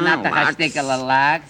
not the hashtag relax.